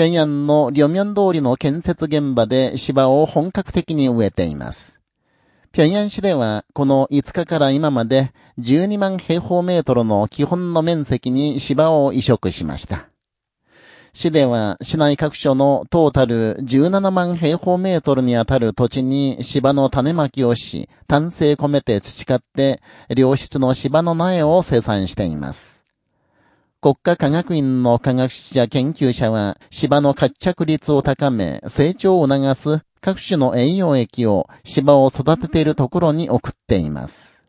平壌の両面通りの建設現場で芝を本格的に植えています。平壌市では、この5日から今まで12万平方メートルの基本の面積に芝を移植しました。市では市内各所のトータル17万平方メートルにあたる土地に芝の種まきをし、丹精込めて培って、良質の芝の苗を生産しています。国家科学院の科学者研究者は芝の活着率を高め、成長を促す各種の栄養液を芝を育てているところに送っています。